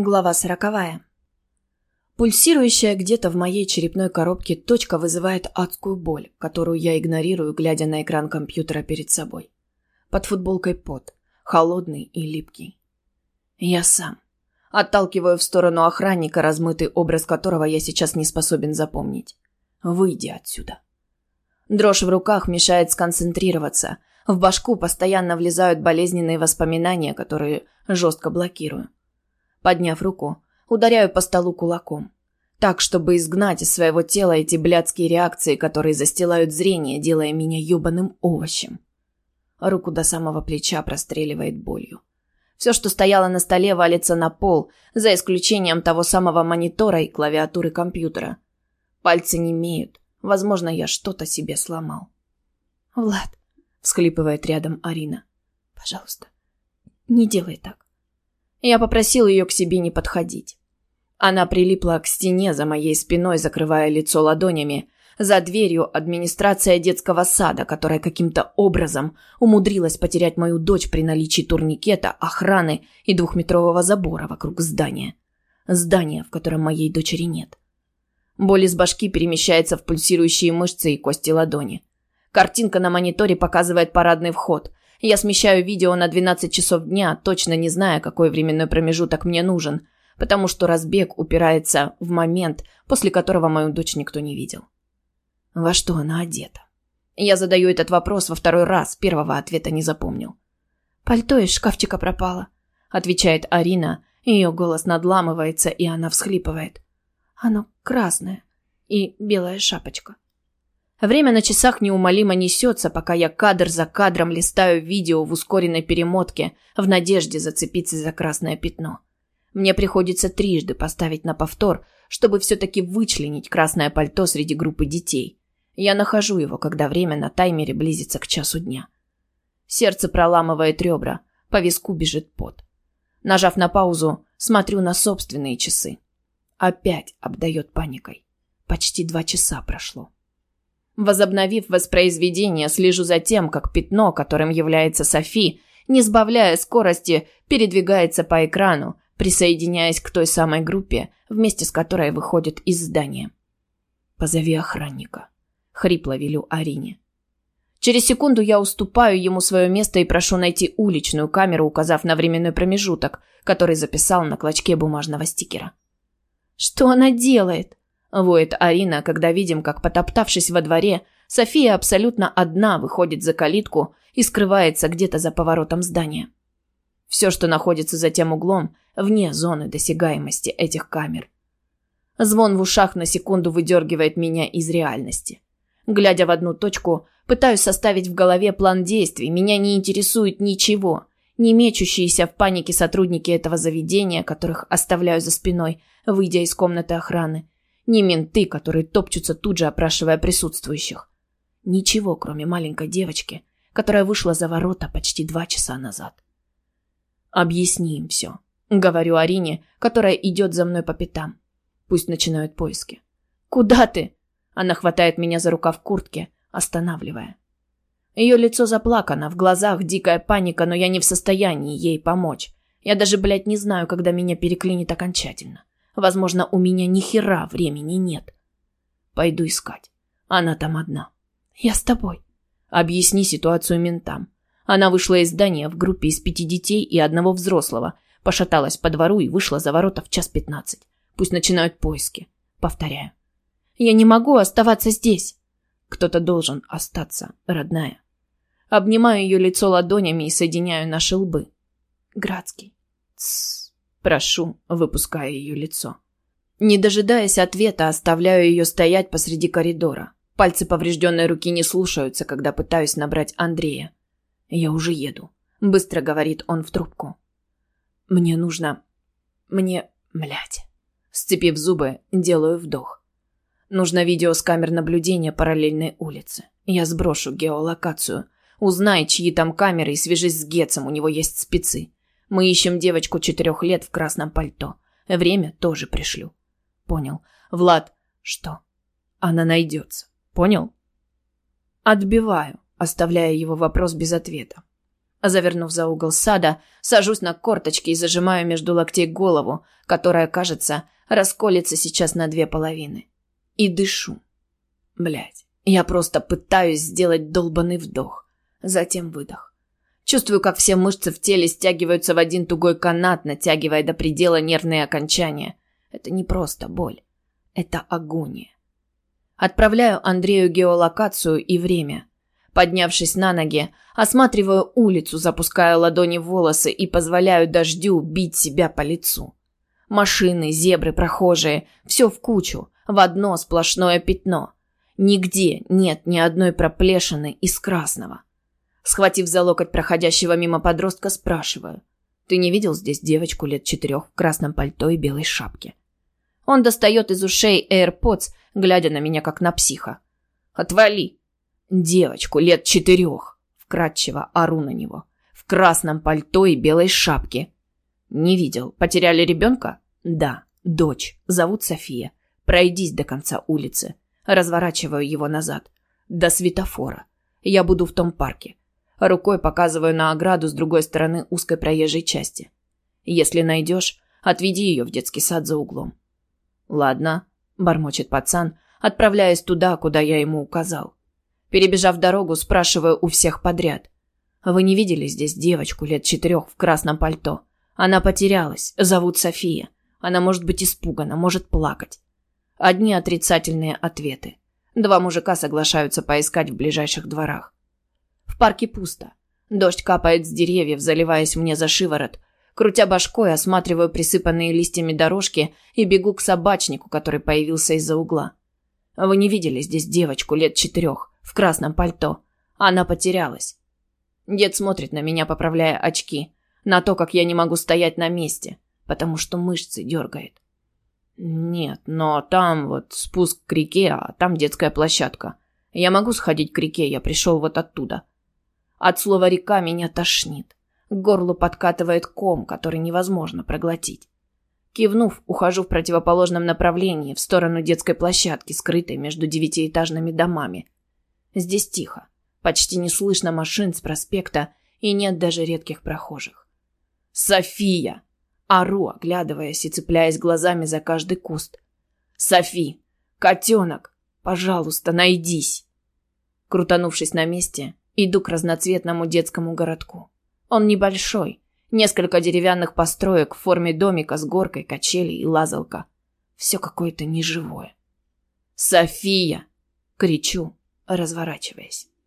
Глава сороковая. Пульсирующая где-то в моей черепной коробке точка вызывает адскую боль, которую я игнорирую, глядя на экран компьютера перед собой. Под футболкой пот, холодный и липкий. Я сам. Отталкиваю в сторону охранника, размытый образ которого я сейчас не способен запомнить. Выйди отсюда. Дрожь в руках мешает сконцентрироваться. В башку постоянно влезают болезненные воспоминания, которые жестко блокирую. Подняв руку, ударяю по столу кулаком. Так, чтобы изгнать из своего тела эти блядские реакции, которые застилают зрение, делая меня ёбаным овощем. Руку до самого плеча простреливает болью. Все, что стояло на столе, валится на пол, за исключением того самого монитора и клавиатуры компьютера. Пальцы не имеют. Возможно, я что-то себе сломал. «Влад», — всхлипывает рядом Арина, — «пожалуйста, не делай так. Я попросил ее к себе не подходить. Она прилипла к стене за моей спиной, закрывая лицо ладонями. За дверью администрация детского сада, которая каким-то образом умудрилась потерять мою дочь при наличии турникета, охраны и двухметрового забора вокруг здания. Здания, в котором моей дочери нет. Боль из башки перемещается в пульсирующие мышцы и кости ладони. Картинка на мониторе показывает парадный вход. Я смещаю видео на 12 часов дня, точно не зная, какой временной промежуток мне нужен, потому что разбег упирается в момент, после которого мою дочь никто не видел. Во что она одета? Я задаю этот вопрос во второй раз, первого ответа не запомнил. «Пальто из шкафчика пропало», — отвечает Арина. Ее голос надламывается, и она всхлипывает. «Оно красное и белая шапочка». Время на часах неумолимо несется, пока я кадр за кадром листаю видео в ускоренной перемотке в надежде зацепиться за красное пятно. Мне приходится трижды поставить на повтор, чтобы все-таки вычленить красное пальто среди группы детей. Я нахожу его, когда время на таймере близится к часу дня. Сердце проламывает ребра, по виску бежит пот. Нажав на паузу, смотрю на собственные часы. Опять обдает паникой. Почти два часа прошло. Возобновив воспроизведение, слежу за тем, как пятно, которым является Софи, не сбавляя скорости, передвигается по экрану, присоединяясь к той самой группе, вместе с которой выходит из здания. «Позови охранника», — хрипло велю Арине. Через секунду я уступаю ему свое место и прошу найти уличную камеру, указав на временной промежуток, который записал на клочке бумажного стикера. «Что она делает?» Воет Арина, когда видим, как, потоптавшись во дворе, София абсолютно одна выходит за калитку и скрывается где-то за поворотом здания. Все, что находится за тем углом, вне зоны досягаемости этих камер. Звон в ушах на секунду выдергивает меня из реальности. Глядя в одну точку, пытаюсь составить в голове план действий, меня не интересует ничего. Не мечущиеся в панике сотрудники этого заведения, которых оставляю за спиной, выйдя из комнаты охраны, не менты, которые топчутся тут же, опрашивая присутствующих. Ничего, кроме маленькой девочки, которая вышла за ворота почти два часа назад. «Объясни им все», — говорю Арине, которая идет за мной по пятам. Пусть начинают поиски. «Куда ты?» Она хватает меня за рукав куртки, останавливая. Ее лицо заплакано, в глазах дикая паника, но я не в состоянии ей помочь. Я даже, блядь, не знаю, когда меня переклинит окончательно. Возможно, у меня ни хера времени нет. Пойду искать. Она там одна. Я с тобой. Объясни ситуацию ментам. Она вышла из здания в группе из пяти детей и одного взрослого, пошаталась по двору и вышла за ворота в час пятнадцать. Пусть начинают поиски. Повторяю. Я не могу оставаться здесь. Кто-то должен остаться, родная. Обнимаю ее лицо ладонями и соединяю наши лбы. Градский. Тссс. Прошу, выпуская ее лицо. Не дожидаясь ответа, оставляю ее стоять посреди коридора. Пальцы поврежденной руки не слушаются, когда пытаюсь набрать Андрея. «Я уже еду», — быстро говорит он в трубку. «Мне нужно... Мне... Млять». Сцепив зубы, делаю вдох. Нужно видео с камер наблюдения параллельной улицы. Я сброшу геолокацию. Узнай, чьи там камеры, и свяжись с Гетцем, у него есть спецы. Мы ищем девочку четырех лет в красном пальто. Время тоже пришлю. Понял. Влад, что? Она найдется. Понял? Отбиваю, оставляя его вопрос без ответа. Завернув за угол сада, сажусь на корточки и зажимаю между локтей голову, которая, кажется, расколется сейчас на две половины. И дышу. Блять, я просто пытаюсь сделать долбанный вдох. Затем выдох. Чувствую, как все мышцы в теле стягиваются в один тугой канат, натягивая до предела нервные окончания. Это не просто боль. Это агония. Отправляю Андрею геолокацию и время. Поднявшись на ноги, осматриваю улицу, запуская ладони в волосы и позволяю дождю бить себя по лицу. Машины, зебры, прохожие – все в кучу, в одно сплошное пятно. Нигде нет ни одной проплешины из красного. Схватив за локоть проходящего мимо подростка, спрашиваю. «Ты не видел здесь девочку лет четырех в красном пальто и белой шапке?» Он достает из ушей AirPods, глядя на меня как на психа. «Отвали!» «Девочку лет четырех!» Вкратчиво ору на него. «В красном пальто и белой шапке!» «Не видел. Потеряли ребенка?» «Да. Дочь. Зовут София. Пройдись до конца улицы». Разворачиваю его назад. До светофора. Я буду в том парке. Рукой показываю на ограду с другой стороны узкой проезжей части. Если найдешь, отведи ее в детский сад за углом. Ладно, бормочет пацан, отправляясь туда, куда я ему указал. Перебежав дорогу, спрашиваю у всех подряд. Вы не видели здесь девочку лет четырех в красном пальто? Она потерялась, зовут София. Она может быть испугана, может плакать. Одни отрицательные ответы. Два мужика соглашаются поискать в ближайших дворах. В парке пусто. Дождь капает с деревьев, заливаясь мне за шиворот. Крутя башкой, осматриваю присыпанные листьями дорожки и бегу к собачнику, который появился из-за угла. Вы не видели здесь девочку лет четырех, в красном пальто. Она потерялась. Дед смотрит на меня, поправляя очки, на то, как я не могу стоять на месте, потому что мышцы дергает. Нет, но там вот спуск к реке, а там детская площадка. Я могу сходить к реке, я пришел вот оттуда. От слова «река» меня тошнит. К горлу подкатывает ком, который невозможно проглотить. Кивнув, ухожу в противоположном направлении, в сторону детской площадки, скрытой между девятиэтажными домами. Здесь тихо. Почти не слышно машин с проспекта, и нет даже редких прохожих. «София!» Ору, оглядываясь и цепляясь глазами за каждый куст. «Софи! Котенок! Пожалуйста, найдись!» Крутанувшись на месте, Иду к разноцветному детскому городку. Он небольшой. Несколько деревянных построек в форме домика с горкой, качели и лазалка. Все какое-то неживое. «София!» — кричу, разворачиваясь.